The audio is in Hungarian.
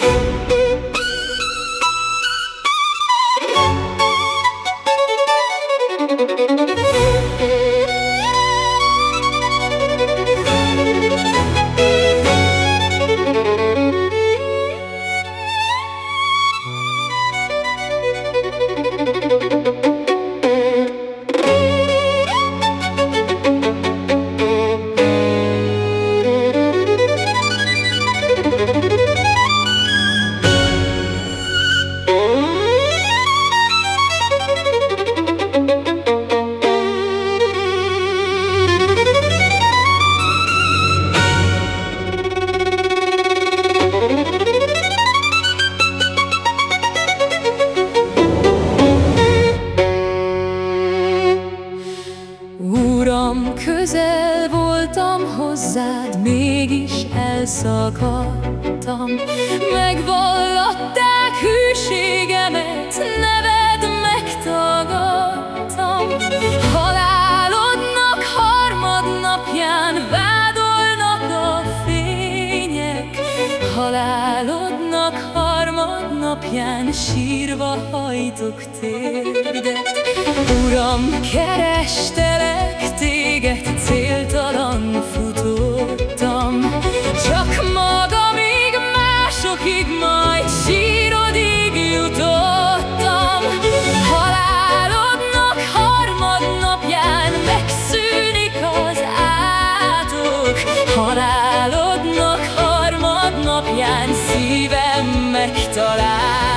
Thank you. hozzád mégis elszakadtam. Megvallatták hűségemet, neved megtagadtam. Halálodnak harmadnapján vádolnak a fények. Halálodnak harmadnapján sírva hajtok térdet Uram, kereste 空